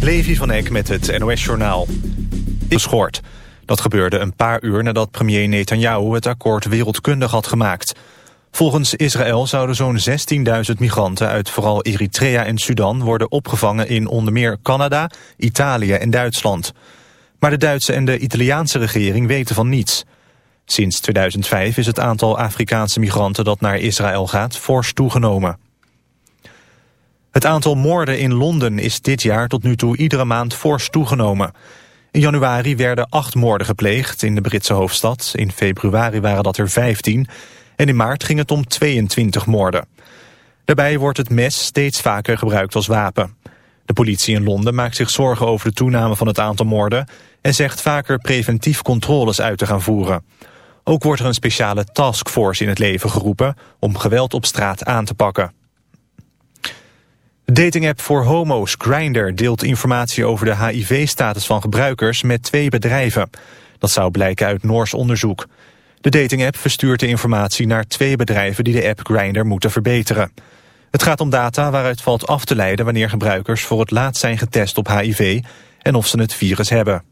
Levi van Eck met het NOS-journaal. Geschort. Dat gebeurde een paar uur nadat premier Netanyahu het akkoord wereldkundig had gemaakt. Volgens Israël zouden zo'n 16.000 migranten uit vooral Eritrea en Sudan worden opgevangen in onder meer Canada, Italië en Duitsland. Maar de Duitse en de Italiaanse regering weten van niets. Sinds 2005 is het aantal Afrikaanse migranten dat naar Israël gaat fors toegenomen. Het aantal moorden in Londen is dit jaar tot nu toe iedere maand fors toegenomen. In januari werden acht moorden gepleegd in de Britse hoofdstad. In februari waren dat er 15. En in maart ging het om 22 moorden. Daarbij wordt het mes steeds vaker gebruikt als wapen. De politie in Londen maakt zich zorgen over de toename van het aantal moorden... en zegt vaker preventief controles uit te gaan voeren. Ook wordt er een speciale taskforce in het leven geroepen... om geweld op straat aan te pakken. Datingapp voor homo's Grindr deelt informatie over de HIV-status van gebruikers met twee bedrijven. Dat zou blijken uit Noors onderzoek. De datingapp verstuurt de informatie naar twee bedrijven die de app Grindr moeten verbeteren. Het gaat om data waaruit valt af te leiden wanneer gebruikers voor het laatst zijn getest op HIV en of ze het virus hebben.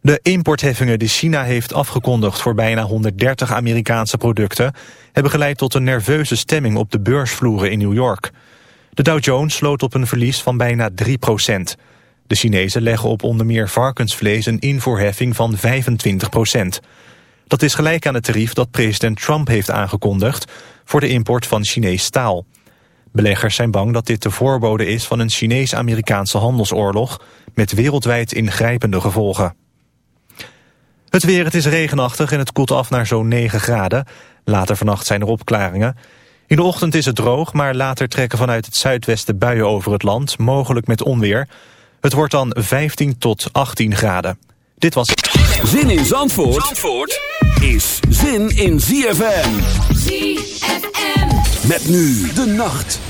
De importheffingen die China heeft afgekondigd voor bijna 130 Amerikaanse producten... hebben geleid tot een nerveuze stemming op de beursvloeren in New York. De Dow Jones sloot op een verlies van bijna 3 procent. De Chinezen leggen op onder meer varkensvlees een invoerheffing van 25 procent. Dat is gelijk aan het tarief dat president Trump heeft aangekondigd... voor de import van Chinees staal. Beleggers zijn bang dat dit de voorbode is van een Chinees-Amerikaanse handelsoorlog... met wereldwijd ingrijpende gevolgen. Het weer, het is regenachtig en het koelt af naar zo'n 9 graden. Later vannacht zijn er opklaringen. In de ochtend is het droog, maar later trekken vanuit het zuidwesten buien over het land, mogelijk met onweer. Het wordt dan 15 tot 18 graden. Dit was... Zin in Zandvoort, Zandvoort is zin in ZFM. ZFM. Met nu de nacht.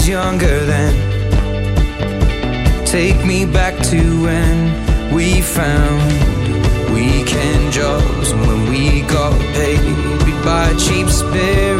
Was younger then. Take me back to when we found weekend jobs when we got paid buy cheap spirits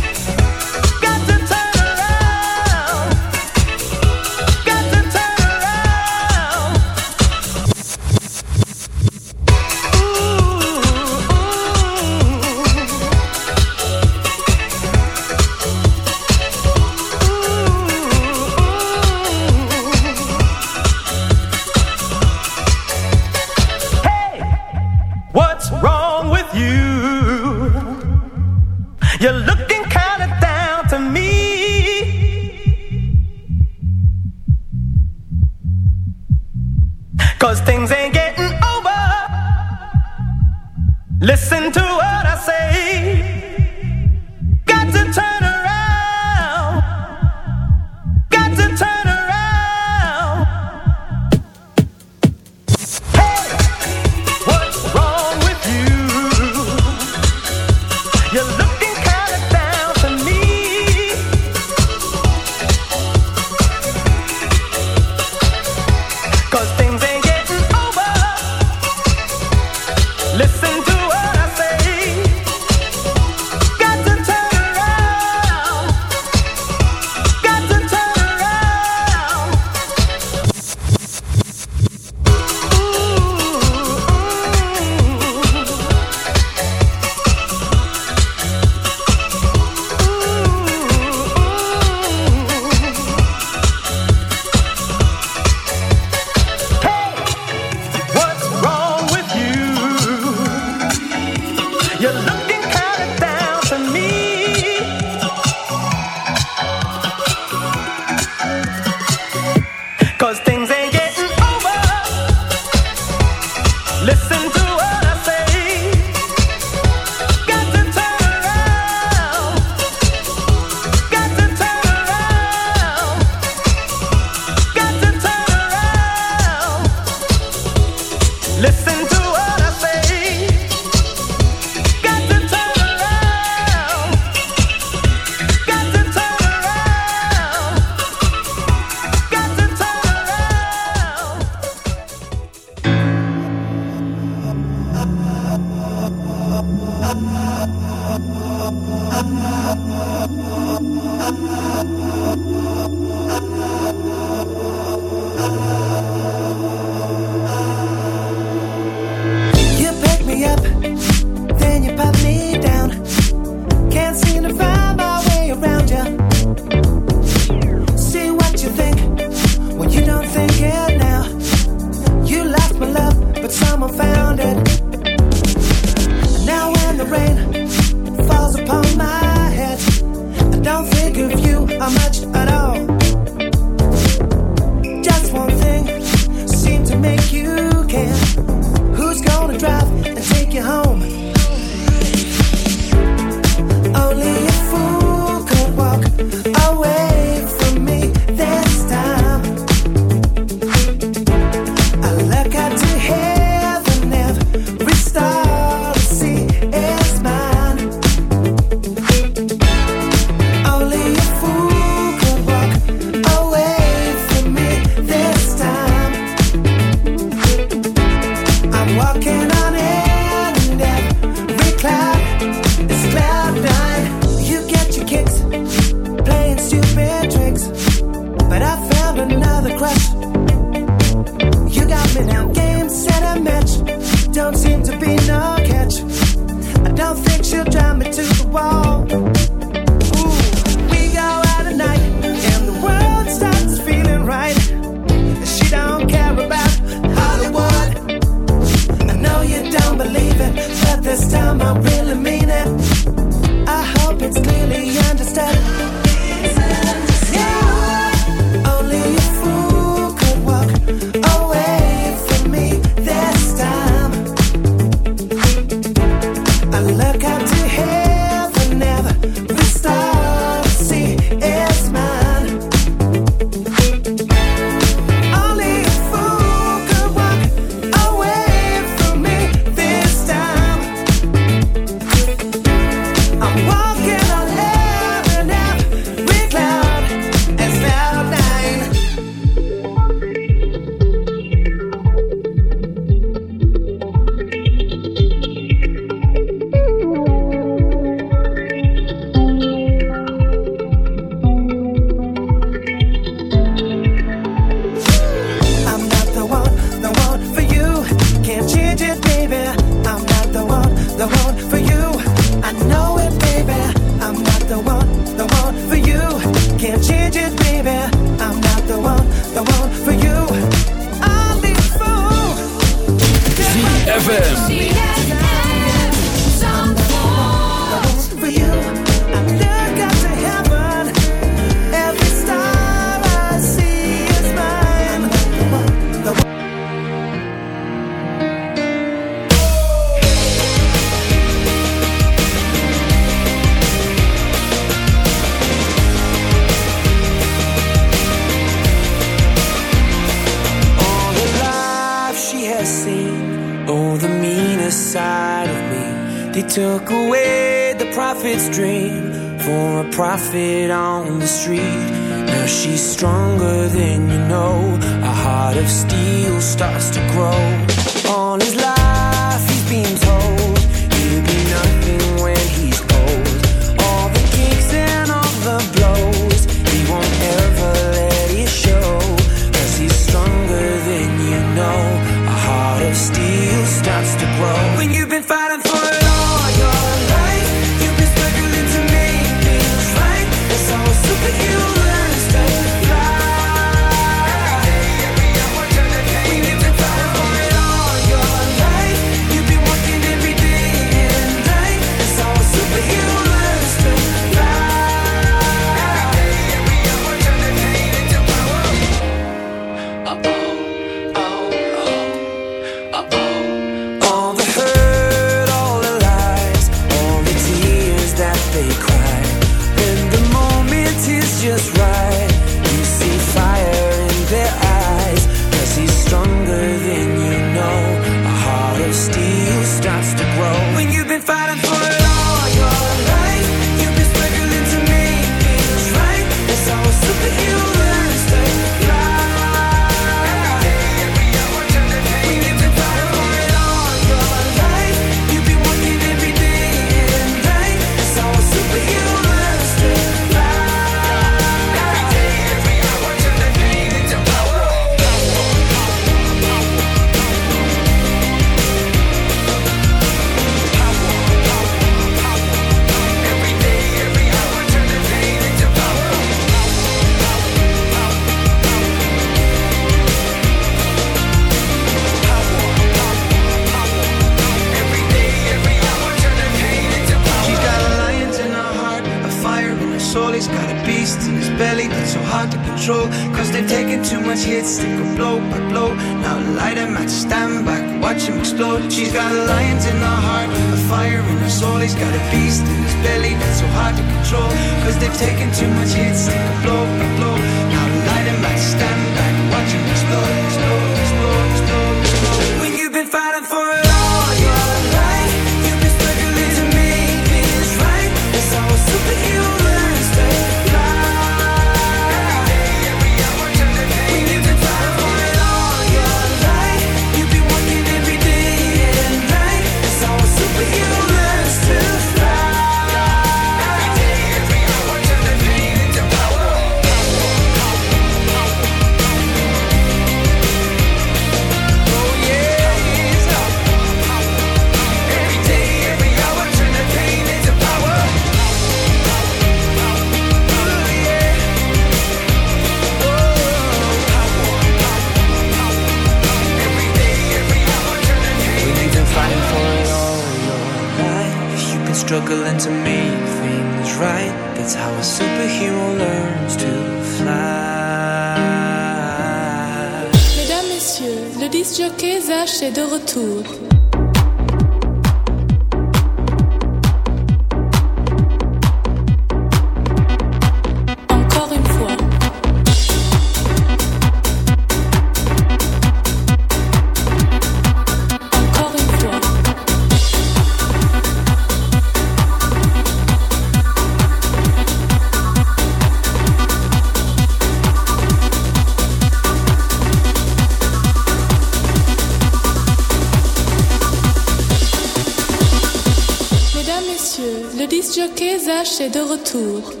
tour.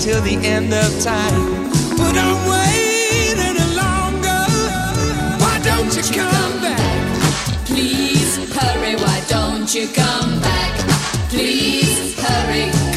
till the end of time. But I'm waiting longer. Why don't you come back? Please hurry, why don't you come back? Please hurry.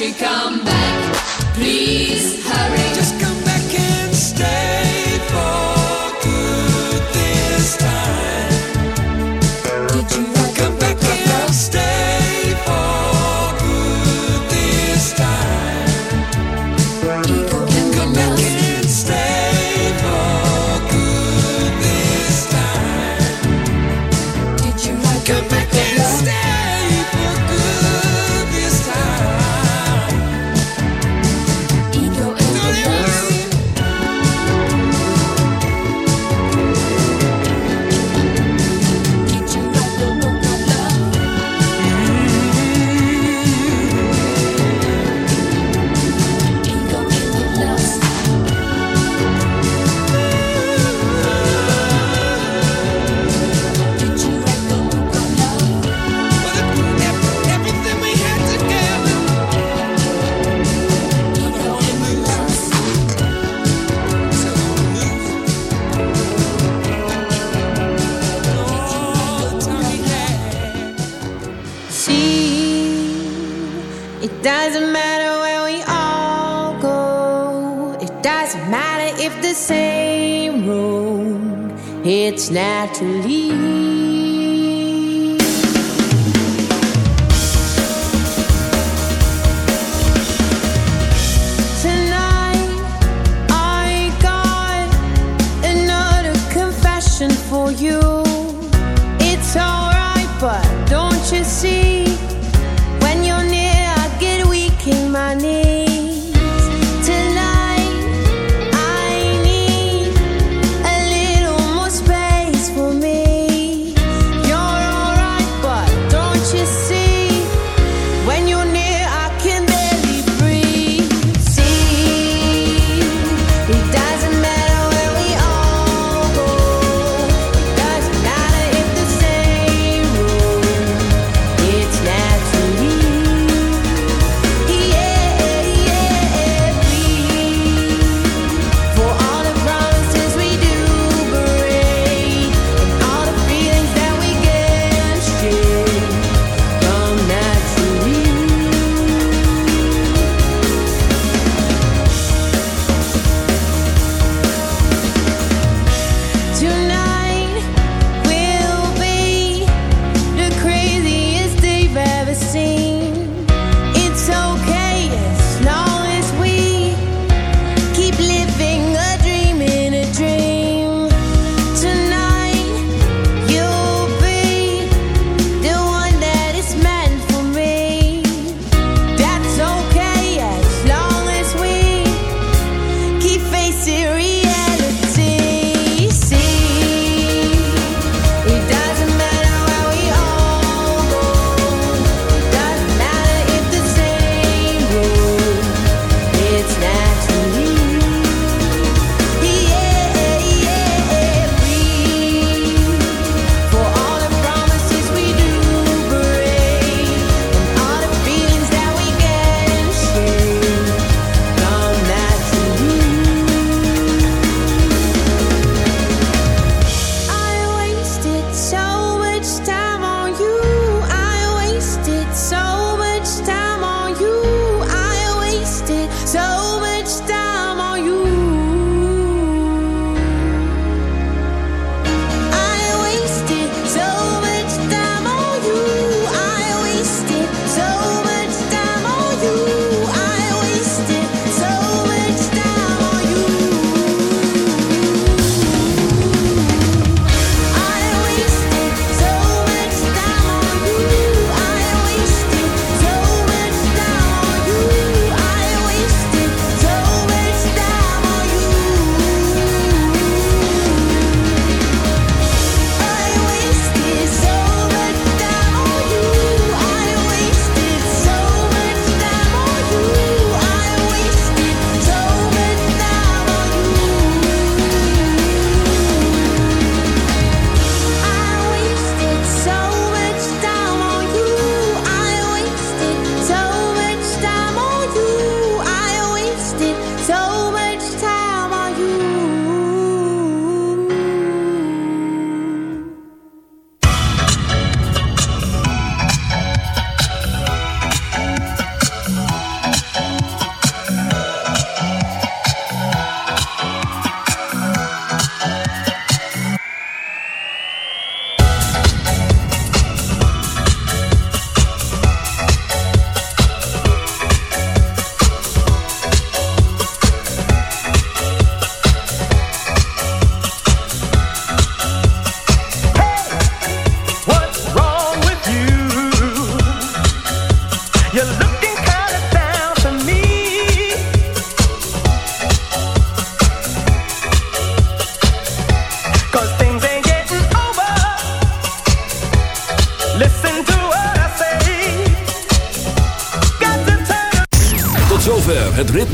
She come back?